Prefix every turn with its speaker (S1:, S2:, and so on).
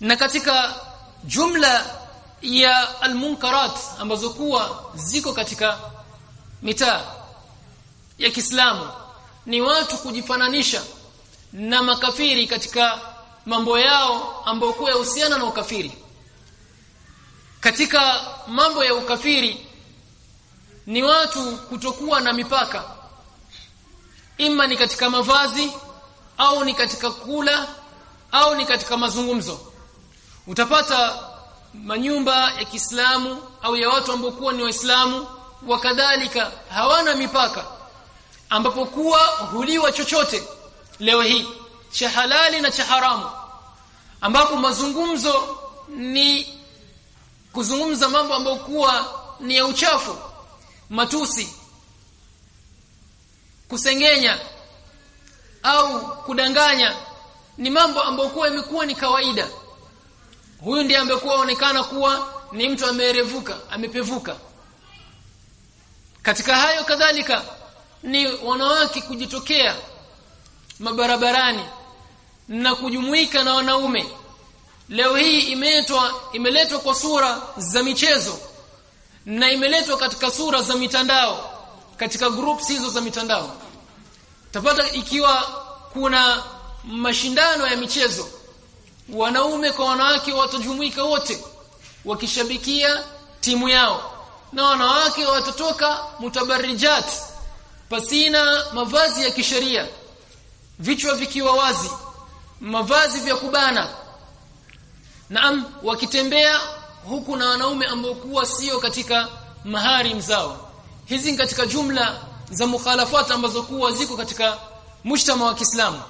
S1: na katika jumla ya almunkarat ambazo kuwa ziko katika mitaa ya Kiislamu ni watu kujifananisha na makafiri katika mambo yao ambayo kuwa yahusiana na ukafiri. Katika mambo ya ukafiri ni watu kutokuwa na mipaka. Ima ni katika mavazi au ni katika kula au ni katika mazungumzo utapata manyumba ya Kiislamu au ya watu ambao kuwa ni waislamu wakadhalika hawana mipaka ambapo kuwa huliwa chochote leo hii cha halali na cha haramu ambapo mazungumzo ni kuzungumza mambo ambayo kuwa ni ya uchafu matusi kusengenya au kudanganya ni mambo ambayo kuwa imekuwa ni kawaida huyu ndiye amekuwa onekana kuwa ni mtu amerevuka amepevuka. Katika hayo kadhalika ni wanawake kujitokea mabarabarani na kujumuika na wanaume. Leo hii imeletwa imeletwa kwa sura za michezo na imeletwa katika sura za mitandao katika groups hizo za mitandao. Tapata ikiwa kuna mashindano ya michezo wanaume kwa wanawake watajumuika wote wakishabikia timu yao. Na wanawake watatoka mutabarijat pasina mavazi ya kisheria. Vichwa vikiwa wazi mavazi vya kubana. Naam wakitembea huku na wanaume ambao kuwa sio katika mahari mzao hizi katika jumla za mukhalafati ambazo kuwa ziko katika mshtama wa Kiislamu